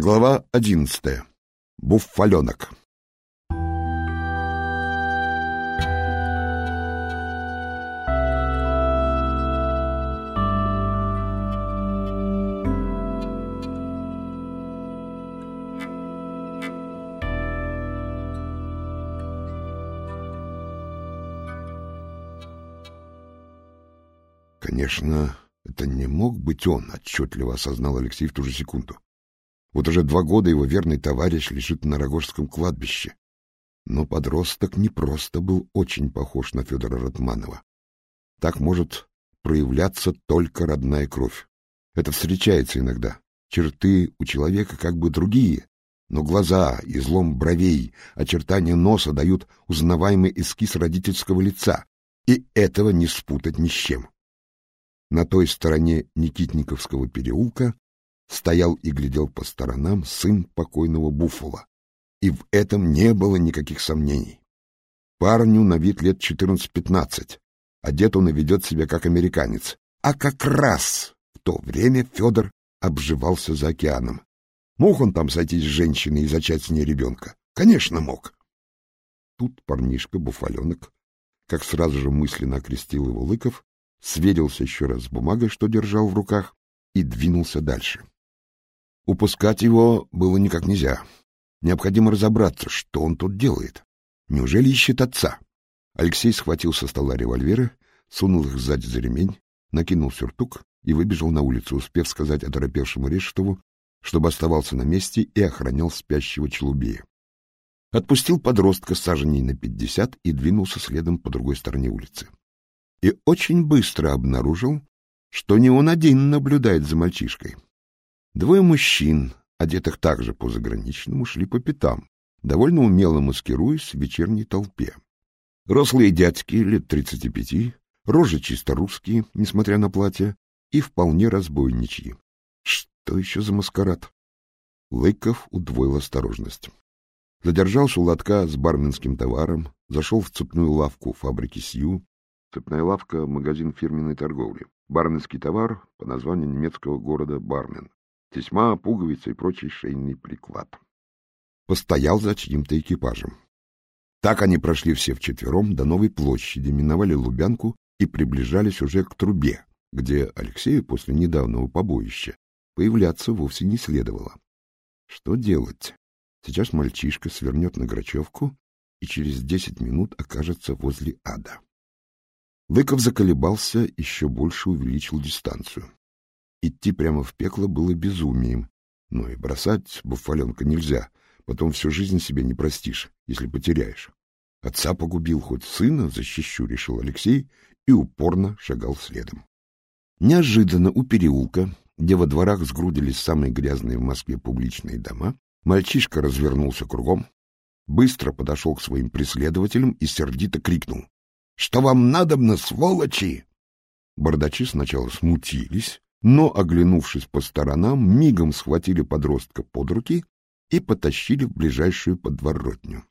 Глава одиннадцатая. Буффаленок. Конечно, это не мог быть он, отчетливо осознал Алексей в ту же секунду. Вот уже два года его верный товарищ лежит на Рогожском кладбище. Но подросток не просто был очень похож на Федора Ратманова. Так может проявляться только родная кровь. Это встречается иногда. Черты у человека как бы другие, но глаза, излом бровей, очертания носа дают узнаваемый эскиз родительского лица, и этого не спутать ни с чем. На той стороне Никитниковского переулка стоял и глядел по сторонам сын покойного Буффала, и в этом не было никаких сомнений. Парню на вид лет 14-15, одет он и ведет себя как американец, а как раз в то время Федор обживался за океаном. Мог он там сойтись с женщиной и зачать с ней ребенка? Конечно, мог. Тут парнишка, буфаленок, как сразу же мысленно окрестил его Лыков, сверился еще раз с бумагой, что держал в руках, и двинулся дальше. Упускать его было никак нельзя. Необходимо разобраться, что он тут делает. Неужели ищет отца? Алексей схватил со стола револьверы, сунул их сзади за ремень, накинул сюртук и выбежал на улицу, успев сказать оторопевшему Решетову, чтобы оставался на месте и охранял спящего Челубея. Отпустил подростка саженей на пятьдесят и двинулся следом по другой стороне улицы и очень быстро обнаружил, что не он один наблюдает за мальчишкой. Двое мужчин, одетых также по-заграничному, шли по пятам, довольно умело маскируясь в вечерней толпе. Рослые дядьки лет тридцати пяти, рожи чисто русские, несмотря на платье, и вполне разбойничьи. Что еще за маскарад? Лыков удвоил осторожность. Задержался у лотка с барменским товаром, зашел в цепную лавку фабрики Сью, Цепная лавка — магазин фирменной торговли. Барменский товар по названию немецкого города Бармен. Тесьма, пуговицы и прочий шейный приклад. Постоял за чьим-то экипажем. Так они прошли все вчетвером до новой площади, миновали Лубянку и приближались уже к трубе, где Алексею после недавнего побоища появляться вовсе не следовало. Что делать? Сейчас мальчишка свернет на Грачевку и через десять минут окажется возле ада. Лыков заколебался, еще больше увеличил дистанцию. Идти прямо в пекло было безумием, но и бросать буфаленка нельзя, потом всю жизнь себе не простишь, если потеряешь. Отца погубил, хоть сына защищу, решил Алексей и упорно шагал следом. Неожиданно у переулка, где во дворах сгрудились самые грязные в Москве публичные дома, мальчишка развернулся кругом, быстро подошел к своим преследователям и сердито крикнул. Что вам надобно, сволочи? Бардачи сначала смутились, но, оглянувшись по сторонам, мигом схватили подростка под руки и потащили в ближайшую подворотню.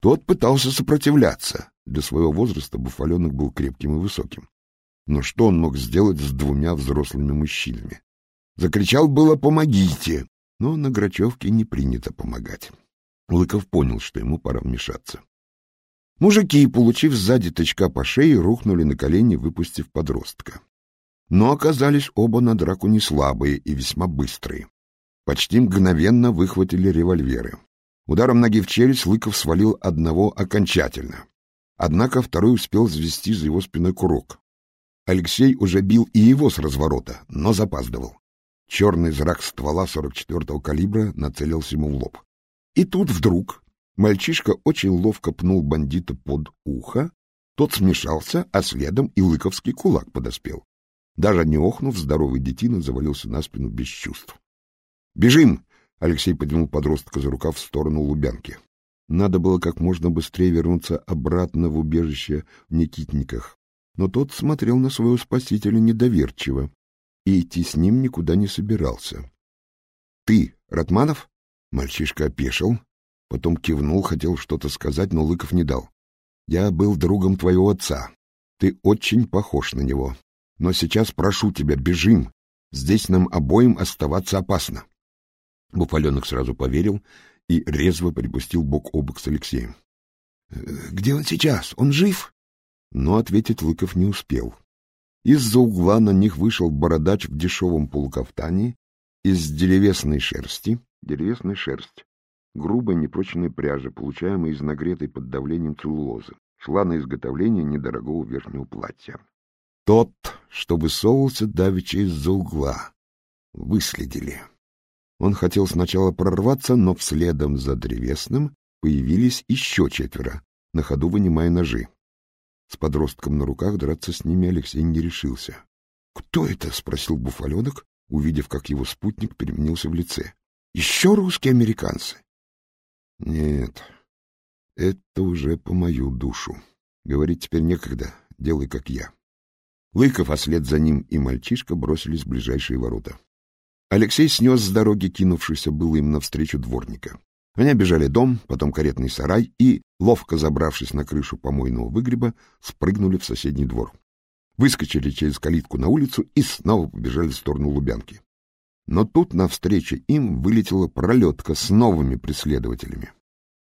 Тот пытался сопротивляться. Для своего возраста Буфаленок был крепким и высоким. Но что он мог сделать с двумя взрослыми мужчинами? Закричал было «Помогите!», но на Грачевке не принято помогать. Лыков понял, что ему пора вмешаться. Мужики, получив сзади тычка по шее, рухнули на колени, выпустив подростка. Но оказались оба на драку не слабые и весьма быстрые. Почти мгновенно выхватили револьверы. Ударом ноги в челюсть Лыков свалил одного окончательно. Однако второй успел взвести за его спиной курок. Алексей уже бил и его с разворота, но запаздывал. Черный зрак ствола 44-го калибра нацелился ему в лоб. И тут вдруг Мальчишка очень ловко пнул бандита под ухо, тот смешался, а следом и лыковский кулак подоспел. Даже не охнув, здоровый детина завалился на спину без чувств. «Бежим!» — Алексей поднял подростка за рукав в сторону Лубянки. Надо было как можно быстрее вернуться обратно в убежище в Никитниках, но тот смотрел на своего спасителя недоверчиво и идти с ним никуда не собирался. — Ты, Ратманов? — мальчишка опешил, Потом кивнул, хотел что-то сказать, но Лыков не дал. «Я был другом твоего отца. Ты очень похож на него. Но сейчас прошу тебя, бежим. Здесь нам обоим оставаться опасно». Буфаленок сразу поверил и резво припустил бок о бок с Алексеем. «Э, — Где он сейчас? Он жив? Но ответить Лыков не успел. Из-за угла на них вышел бородач в дешевом полукафтане из деревесной шерсти. Деревесная шерсть — грубая непрочная пряжа, получаемая из нагретой под давлением целлулозы, шла на изготовление недорогого верхнего платья. Тот, что высовывался давеча из-за угла, выследили. Он хотел сначала прорваться, но вследом за древесным появились еще четверо, на ходу вынимая ножи. С подростком на руках драться с ними Алексей не решился. — Кто это? — спросил Буфаленок, увидев, как его спутник переменился в лице. — Еще русские американцы? — Нет, это уже по мою душу. Говорить теперь некогда, делай как я. Лыков, а след за ним и мальчишка бросились в ближайшие ворота. Алексей снес с дороги кинувшийся было им навстречу дворника. Они обежали дом, потом каретный сарай и, ловко забравшись на крышу помойного выгреба, спрыгнули в соседний двор. Выскочили через калитку на улицу и снова побежали в сторону Лубянки. Но тут навстречу им вылетела пролетка с новыми преследователями.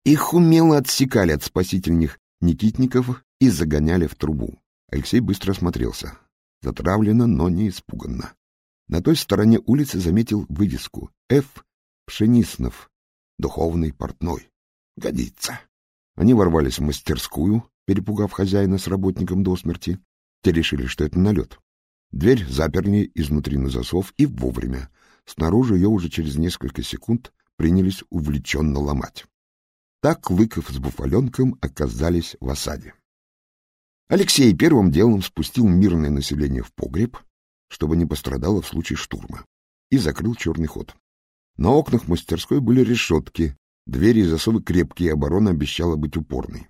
Их умело отсекали от спасительных никитников и загоняли в трубу. Алексей быстро осмотрелся. Затравленно, но не испуганно. На той стороне улицы заметил вывеску «Ф. Пшениснов, духовный портной». Годится. Они ворвались в мастерскую, перепугав хозяина с работником до смерти. Те решили, что это налет. Дверь заперли изнутри на засов и вовремя. Снаружи ее уже через несколько секунд принялись увлеченно ломать. Так Лыков с Буфаленком оказались в осаде. Алексей первым делом спустил мирное население в погреб, чтобы не пострадало в случае штурма, и закрыл черный ход. На окнах мастерской были решетки, двери и засовы крепкие, оборона обещала быть упорной.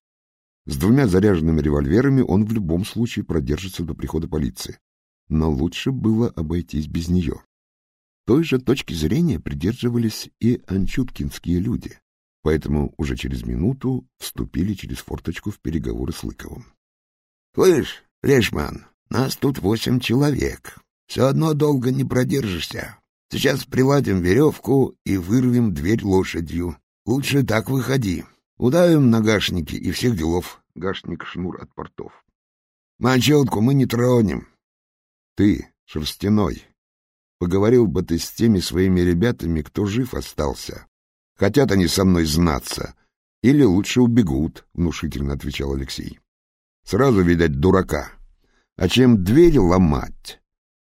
С двумя заряженными револьверами он в любом случае продержится до прихода полиции. Но лучше было обойтись без нее. Той же точки зрения придерживались и анчуткинские люди, поэтому уже через минуту вступили через форточку в переговоры с Лыковым. — Слышь, Лешман, нас тут восемь человек. Все одно долго не продержишься. Сейчас приладим веревку и вырвем дверь лошадью. Лучше так выходи. Удавим на гашники и всех делов. Гашник шнур от портов. Мочелку мы не тронем. Ты, шерстяной, поговорил бы ты с теми своими ребятами, кто жив остался. Хотят они со мной знаться. Или лучше убегут, — внушительно отвечал Алексей. Сразу, видать, дурака. А чем дверь ломать,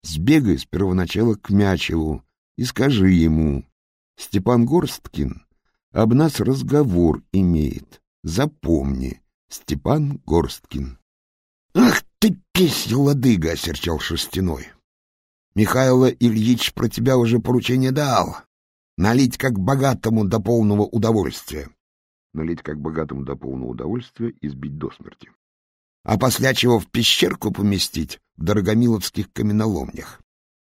Сбегай с первоначала к Мячеву и скажи ему, Степан Горсткин об нас разговор имеет. Запомни, Степан Горсткин. — Ах ты, пись, ладыга! — осерчал Шерстяной. — Михайло Ильич про тебя уже поручение дал. Налить как богатому до полного удовольствия. Налить как богатому до полного удовольствия и сбить до смерти а после чего в пещерку поместить в Дорогомиловских каменоломнях.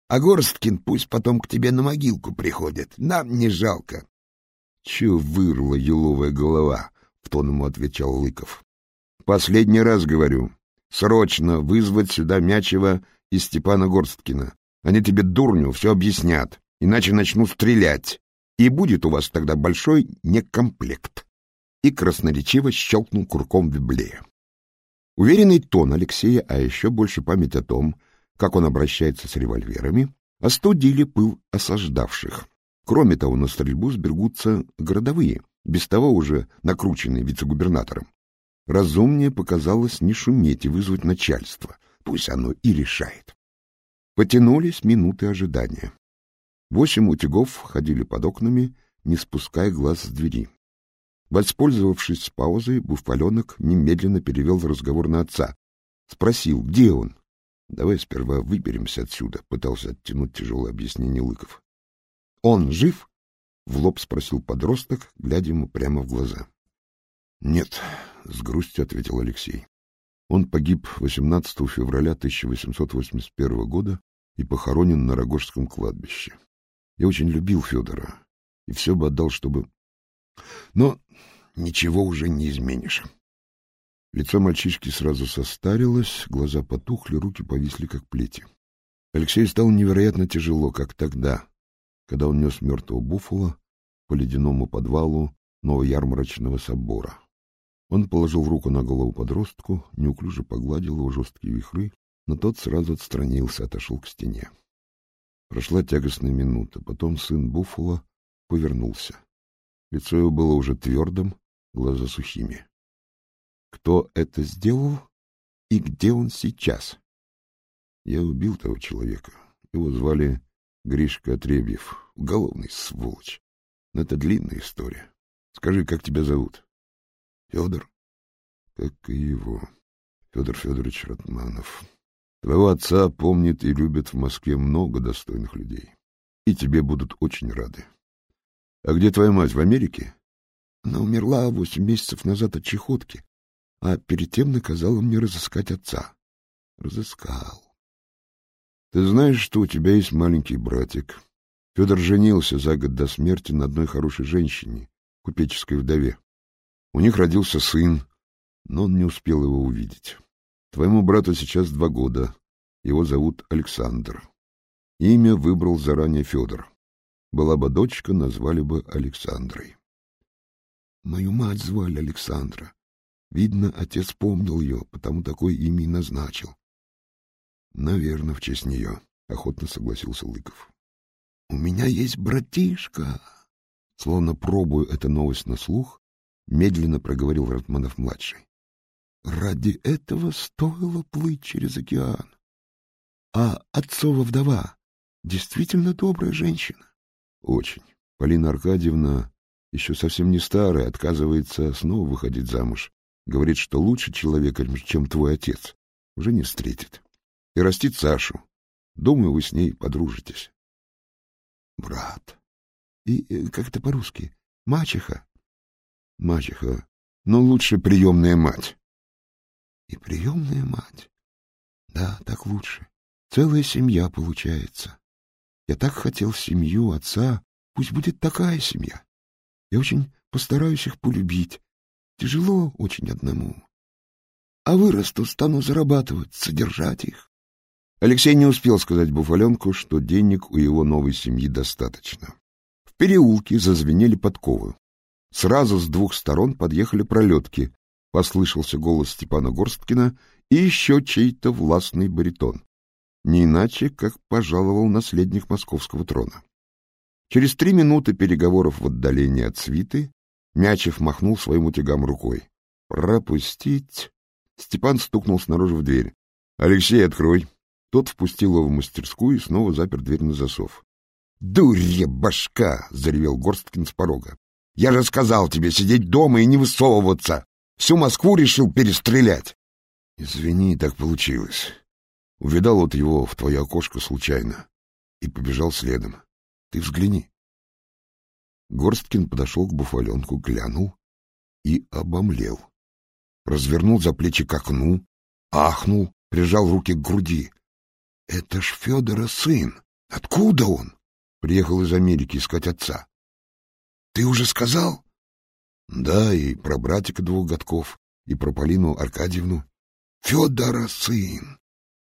А Горсткин пусть потом к тебе на могилку приходит, нам не жалко. — Чего вырла еловая голова? — в тон ему отвечал Лыков. — Последний раз говорю. Срочно вызвать сюда Мячева и Степана Горсткина. Они тебе, дурню, все объяснят, иначе начну стрелять. И будет у вас тогда большой некомплект. И красноречиво щелкнул курком Библея. Уверенный тон Алексея, а еще больше память о том, как он обращается с револьверами, остудили пыл осаждавших. Кроме того, на стрельбу сбергутся городовые, без того уже накрученные вице-губернатором. Разумнее показалось не шуметь и вызвать начальство, пусть оно и решает. Потянулись минуты ожидания. Восемь утюгов ходили под окнами, не спуская глаз с двери. Воспользовавшись паузой, Буфаленок немедленно перевел разговор на отца. Спросил, где он? — Давай сперва выберемся отсюда, — пытался оттянуть тяжелое объяснение Лыков. — Он жив? — в лоб спросил подросток, глядя ему прямо в глаза. — Нет, — с грустью ответил Алексей. Он погиб 18 февраля 1881 года и похоронен на Рогожском кладбище. Я очень любил Федора и все бы отдал, чтобы но ничего уже не изменишь. Лицо мальчишки сразу состарилось, глаза потухли, руки повисли, как плети. Алексей стал невероятно тяжело, как тогда, когда он нес мертвого буфала по ледяному подвалу новоярмарочного собора. Он положил руку на голову подростку, неуклюже погладил его жесткие вихры, но тот сразу отстранился, отошел к стене. Прошла тягостная минута, потом сын Буффало повернулся. Лицо его было уже твердым, глаза сухими. Кто это сделал и где он сейчас? Я убил того человека. Его звали Гришка Отребьев. Уголовный сволочь. Но это длинная история. Скажи, как тебя зовут? Федор. Как и его. Федор Федорович Ратманов. Твоего отца помнит и любит в Москве много достойных людей. И тебе будут очень рады. А где твоя мать, в Америке? Она умерла восемь месяцев назад от чехотки, а перед тем наказала мне разыскать отца. Разыскал. Ты знаешь, что у тебя есть маленький братик. Федор женился за год до смерти на одной хорошей женщине, купеческой вдове. У них родился сын, но он не успел его увидеть. Твоему брату сейчас два года. Его зовут Александр. Имя выбрал заранее Федор. Была бы дочка, назвали бы Александрой. Мою мать звали Александра. Видно, отец помнил ее, потому такое имя и назначил. — Наверное, в честь нее, — охотно согласился Лыков. — У меня есть братишка. Словно пробуя эту новость на слух, медленно проговорил Ратманов-младший. Ради этого стоило плыть через океан. А отцова вдова действительно добрая женщина. Очень. Полина Аркадьевна еще совсем не старая, отказывается снова выходить замуж. Говорит, что лучше человека, чем твой отец, уже не встретит и растит Сашу. Думаю, вы с ней подружитесь. Брат. И э, как это по-русски? Мачеха? Мачеха. Но ну, лучше приемная мать. И приемная мать. Да, так лучше. Целая семья получается. Я так хотел семью отца. Пусть будет такая семья. Я очень постараюсь их полюбить. Тяжело очень одному. А вырасту, стану зарабатывать, содержать их. Алексей не успел сказать Буфаленку, что денег у его новой семьи достаточно. В переулке зазвенели подковы. Сразу с двух сторон подъехали пролетки. Послышался голос Степана Горсткина и еще чей-то властный баритон. Не иначе, как пожаловал наследник московского трона. Через три минуты переговоров в отдалении от свиты Мячев махнул своим утягам рукой. «Пропустить!» Степан стукнул снаружи в дверь. «Алексей, открой!» Тот впустил его в мастерскую и снова запер дверь на засов. — Дурья башка! — заревел Горсткин с порога. — Я же сказал тебе сидеть дома и не высовываться! Всю Москву решил перестрелять! — Извини, так получилось. Увидал вот его в твое окошко случайно и побежал следом. Ты взгляни. Горсткин подошел к буфаленку, глянул и обомлел. Развернул за плечи к окну, ахнул, прижал руки к груди. Это ж Федора сын. Откуда он? Приехал из Америки искать отца. Ты уже сказал? Да, и про братика двух годков, и про Полину Аркадьевну. Федора сын.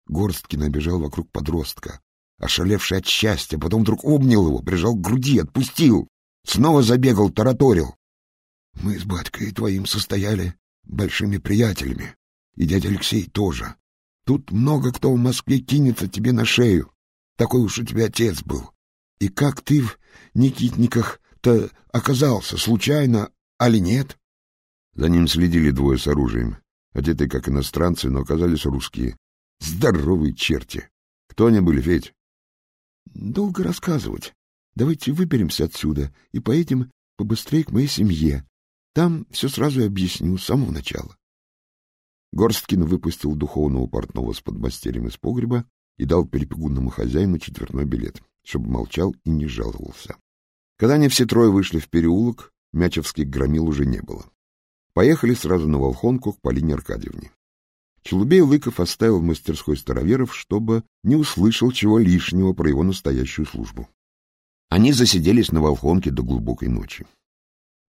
Горсткин обежал вокруг подростка, ошалевший от счастья, потом вдруг обнял его, прижал к груди, отпустил. Снова забегал, тараторил. Мы с батькой твоим состояли большими приятелями, и дядя Алексей тоже. Тут много кто в Москве кинется тебе на шею. Такой уж у тебя отец был. И как ты в Никитниках-то оказался, случайно, али нет? За ним следили двое с оружием, одетые как иностранцы, но оказались русские. Здоровые черти! Кто они были, Федь? Долго рассказывать. Давайте выберемся отсюда и поедем побыстрее к моей семье. Там все сразу и объясню с самого начала. Горсткин выпустил духовного портного с подмастерьем из погреба и дал перепуганному хозяину четверной билет, чтобы молчал и не жаловался. Когда они все трое вышли в переулок, Мячевских громил уже не было. Поехали сразу на Волхонку к Полине Аркадьевне. Челубей Лыков оставил в мастерской староверов, чтобы не услышал чего лишнего про его настоящую службу. Они засиделись на Волхонке до глубокой ночи.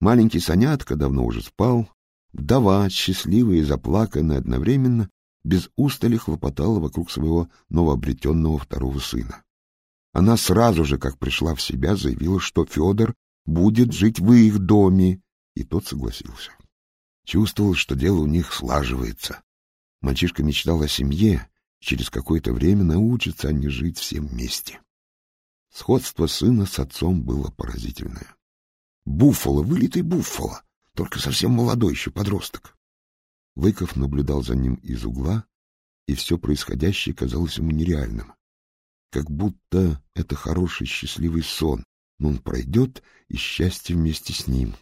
Маленький Санятка давно уже спал, Вдова, счастливая и заплаканная одновременно, без устали хлопотала вокруг своего новообретенного второго сына. Она сразу же, как пришла в себя, заявила, что Федор будет жить в их доме. И тот согласился. Чувствовал, что дело у них слаживается. Мальчишка мечтал о семье, через какое-то время научатся они жить все вместе. Сходство сына с отцом было поразительное. Буффало, вылитый буффало, только совсем молодой еще подросток. Лыков наблюдал за ним из угла, и все происходящее казалось ему нереальным. Как будто это хороший счастливый сон, но он пройдет, и счастье вместе с ним.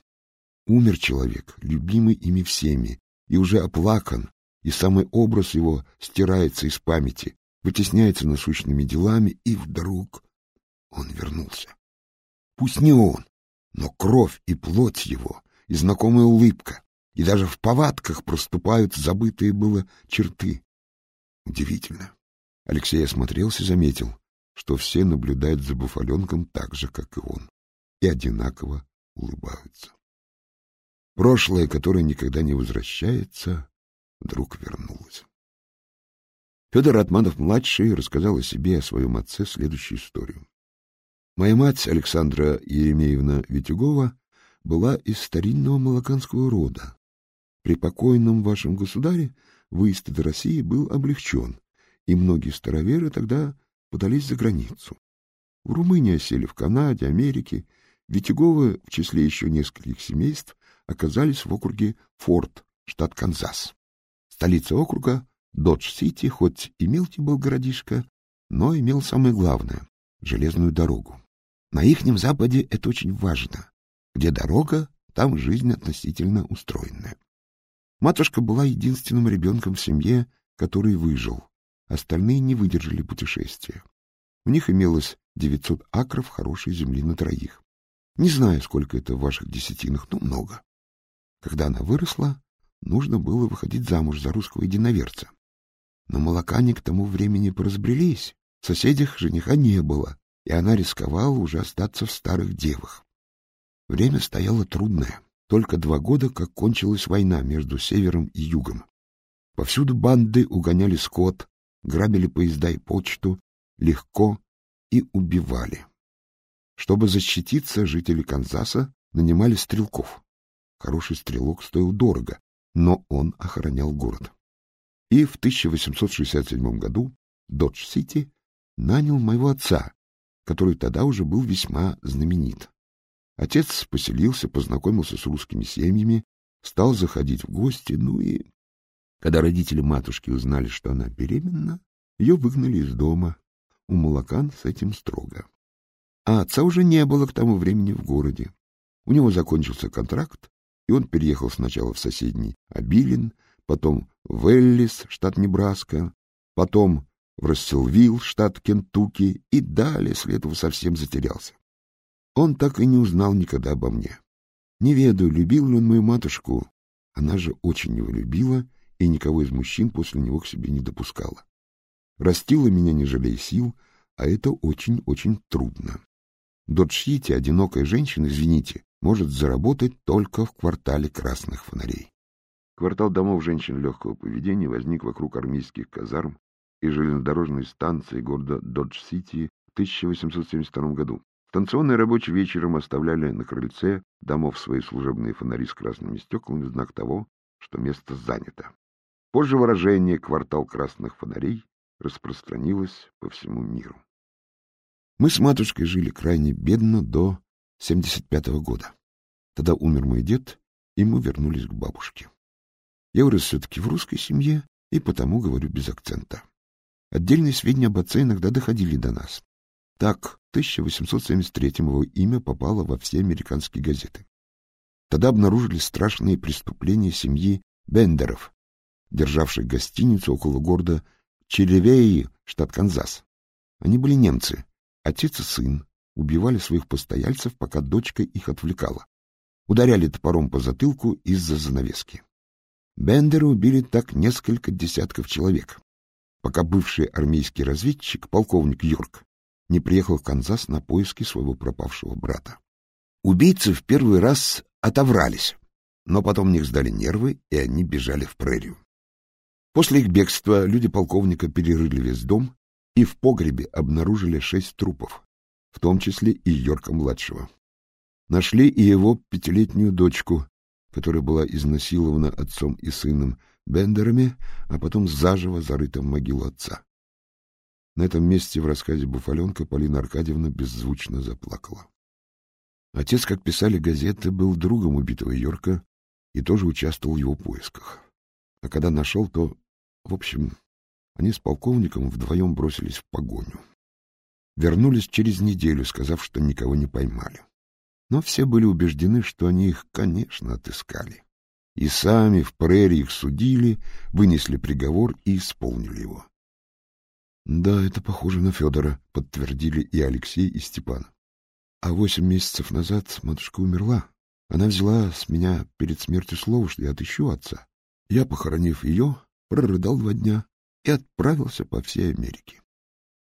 Умер человек, любимый ими всеми, и уже оплакан, и самый образ его стирается из памяти, вытесняется насущными делами, и вдруг он вернулся. Пусть не он, но кровь и плоть его, и знакомая улыбка, и даже в повадках проступают забытые было черты. Удивительно. Алексей осмотрелся, заметил, что все наблюдают за буфаленком так же, как и он, и одинаково улыбаются. Прошлое, которое никогда не возвращается, вдруг вернулось. Федор Атманов-младший рассказал о себе, о своем отце, следующую историю. Моя мать, Александра Еремеевна Витюгова, была из старинного малаканского рода. При покойном вашем государе выезд до России был облегчен, и многие староверы тогда подались за границу. В Румынии сели в Канаде, Америке. Витяговы, в числе еще нескольких семейств, оказались в округе Форт, штат Канзас. Столица округа, Додж-Сити, хоть и мелкий был городишко, но имел самое главное — железную дорогу. На ихнем западе это очень важно. Где дорога, там жизнь относительно устроенная. Матушка была единственным ребенком в семье, который выжил. Остальные не выдержали путешествия. У них имелось 900 акров хорошей земли на троих. Не знаю, сколько это в ваших десятинах, но много. Когда она выросла, нужно было выходить замуж за русского единоверца. Но молокане к тому времени поразбрелись, в соседях жениха не было, и она рисковала уже остаться в старых девах. Время стояло трудное. Только два года, как кончилась война между севером и югом. Повсюду банды угоняли скот, грабили поезда и почту, легко и убивали. Чтобы защититься, жители Канзаса нанимали стрелков. Хороший стрелок стоил дорого, но он охранял город. И в 1867 году Додж-Сити нанял моего отца, который тогда уже был весьма знаменит. Отец поселился, познакомился с русскими семьями, стал заходить в гости, ну и... Когда родители матушки узнали, что она беременна, ее выгнали из дома. У Молокан с этим строго. А отца уже не было к тому времени в городе. У него закончился контракт, он переехал сначала в соседний Абилин, потом в Эллис, штат Небраска, потом в Расселвилл, штат Кентукки, и далее след его совсем затерялся. Он так и не узнал никогда обо мне. Не ведаю, любил ли он мою матушку. Она же очень его любила и никого из мужчин после него к себе не допускала. Растила меня, не жалея сил, а это очень-очень трудно. Додшьите, одинокая женщина, извините, может заработать только в квартале красных фонарей. Квартал домов женщин легкого поведения возник вокруг армейских казарм и железнодорожной станции города Додж-Сити в 1872 году. Станционные рабочие вечером оставляли на крыльце домов свои служебные фонари с красными стеклами в знак того, что место занято. Позже выражение «квартал красных фонарей» распространилось по всему миру. Мы с матушкой жили крайне бедно до 75 -го года. Тогда умер мой дед, и мы вернулись к бабушке. Я вырос все-таки в русской семье, и потому говорю без акцента. Отдельные сведения об отце иногда доходили до нас. Так, 1873-го имя попало во все американские газеты. Тогда обнаружили страшные преступления семьи Бендеров, державших гостиницу около города Черевеи, штат Канзас. Они были немцы, отец и сын, убивали своих постояльцев, пока дочка их отвлекала. Ударяли топором по затылку из-за занавески. Бендеры убили так несколько десятков человек пока бывший армейский разведчик, полковник Йорк, не приехал в Канзас на поиски своего пропавшего брата. Убийцы в первый раз отоврались, но потом них сдали нервы, и они бежали в прерию. После их бегства люди полковника перерыли весь дом и в погребе обнаружили шесть трупов, в том числе и Йорка-младшего. Нашли и его пятилетнюю дочку, которая была изнасилована отцом и сыном Бендерами, а потом заживо зарыта в могилу отца. На этом месте в рассказе Буфаленка Полина Аркадьевна беззвучно заплакала. Отец, как писали газеты, был другом убитого Йорка и тоже участвовал в его поисках. А когда нашел, то, в общем, они с полковником вдвоем бросились в погоню. Вернулись через неделю, сказав, что никого не поймали. Но все были убеждены, что они их, конечно, отыскали. И сами в прерии их судили, вынесли приговор и исполнили его. Да, это похоже на Федора, подтвердили и Алексей, и Степан. А восемь месяцев назад матушка умерла. Она взяла с меня перед смертью слово, что я отыщу отца. Я, похоронив ее, прорыдал два дня и отправился по всей Америке.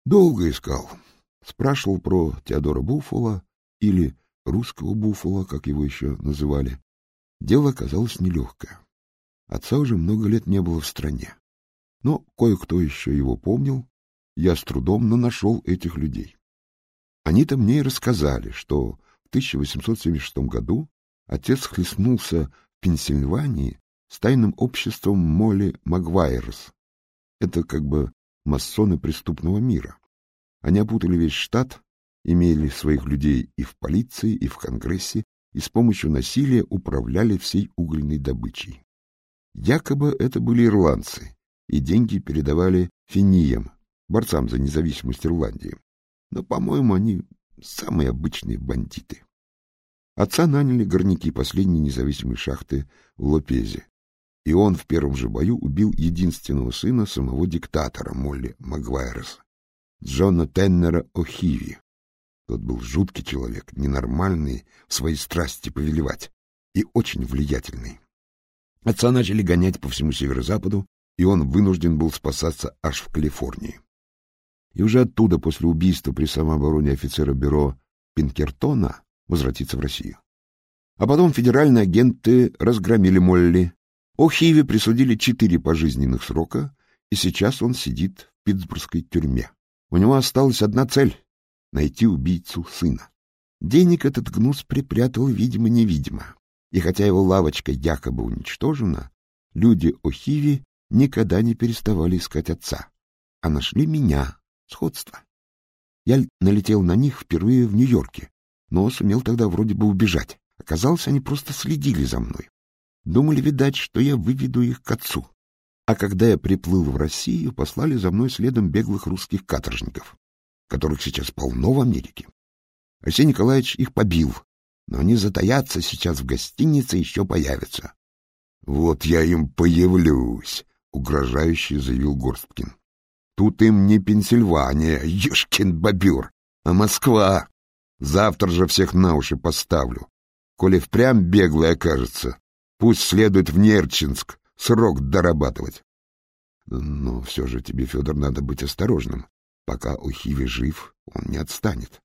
Долго искал. Спрашивал про Теодора Буффало или русского Буффало, как его еще называли. Дело оказалось нелегкое. Отца уже много лет не было в стране. Но кое-кто еще его помнил. Я с трудом, но нашел этих людей. Они-то мне и рассказали, что в 1876 году отец хлестнулся в Пенсильвании с тайным обществом Молли Магуайрс. Это как бы масоны преступного мира. Они опутали весь штат, имели своих людей и в полиции, и в Конгрессе, и с помощью насилия управляли всей угольной добычей. Якобы это были ирландцы, и деньги передавали финиям, борцам за независимость Ирландии. Но, по-моему, они самые обычные бандиты. Отца наняли горняки последней независимой шахты в Лопезе, и он в первом же бою убил единственного сына самого диктатора Молли Магуайреса, Джона Теннера О'Хиви. Тот был жуткий человек, ненормальный в своей страсти повелевать и очень влиятельный. Отца начали гонять по всему северо-западу, и он вынужден был спасаться аж в Калифорнии. И уже оттуда, после убийства при самообороне офицера бюро Пинкертона, возвратиться в Россию. А потом федеральные агенты разгромили Молли. О'Хиве присудили четыре пожизненных срока, и сейчас он сидит в питтсбургской тюрьме. У него осталась одна цель — найти убийцу сына. Денег этот гнус припрятал, видимо-невидимо. И хотя его лавочка якобы уничтожена, люди О'Хиви никогда не переставали искать отца, а нашли меня, сходство. Я налетел на них впервые в Нью-Йорке, но сумел тогда вроде бы убежать. Оказалось, они просто следили за мной. Думали, видать, что я выведу их к отцу. А когда я приплыл в Россию, послали за мной следом беглых русских каторжников, которых сейчас полно в Америке. Алексей Николаевич их побил, но они затаятся сейчас в гостинице, еще появятся. — Вот я им появлюсь, — угрожающе заявил Горсткин. — Тут им не Пенсильвания, ешкин бобер, а Москва. Завтра же всех на уши поставлю. Коли впрямь беглый окажется, пусть следует в Нерчинск, срок дорабатывать. Но все же тебе, Федор, надо быть осторожным. Пока Ухиви жив, он не отстанет.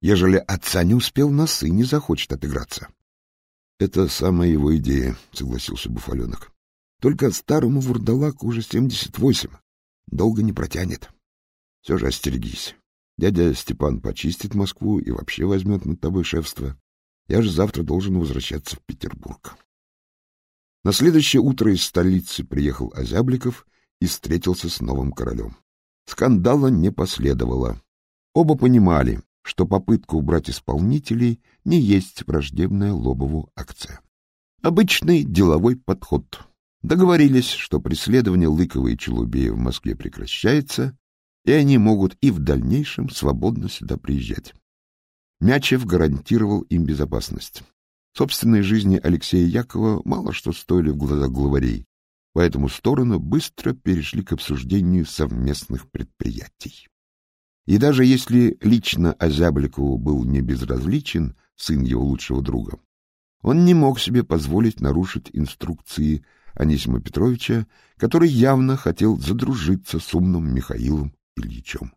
Ежели отца не успел, на сыне захочет отыграться. — Это самая его идея, — согласился Буфаленок. — Только старому вурдалаку уже семьдесят восемь. Долго не протянет. Все же остерегись. Дядя Степан почистит Москву и вообще возьмет над тобой шефство. Я же завтра должен возвращаться в Петербург. На следующее утро из столицы приехал Озябликов и встретился с новым королем. Скандала не последовало. Оба понимали, что попытка убрать исполнителей не есть враждебная Лобову акция. Обычный деловой подход. Договорились, что преследование Лыкова и Челубея в Москве прекращается, и они могут и в дальнейшем свободно сюда приезжать. Мячев гарантировал им безопасность. Собственной жизни Алексея Якова мало что стоили в глазах главарей, поэтому стороны быстро перешли к обсуждению совместных предприятий. И даже если лично Озябликову был не безразличен сын его лучшего друга, он не мог себе позволить нарушить инструкции Анисима Петровича, который явно хотел задружиться с умным Михаилом Ильичем.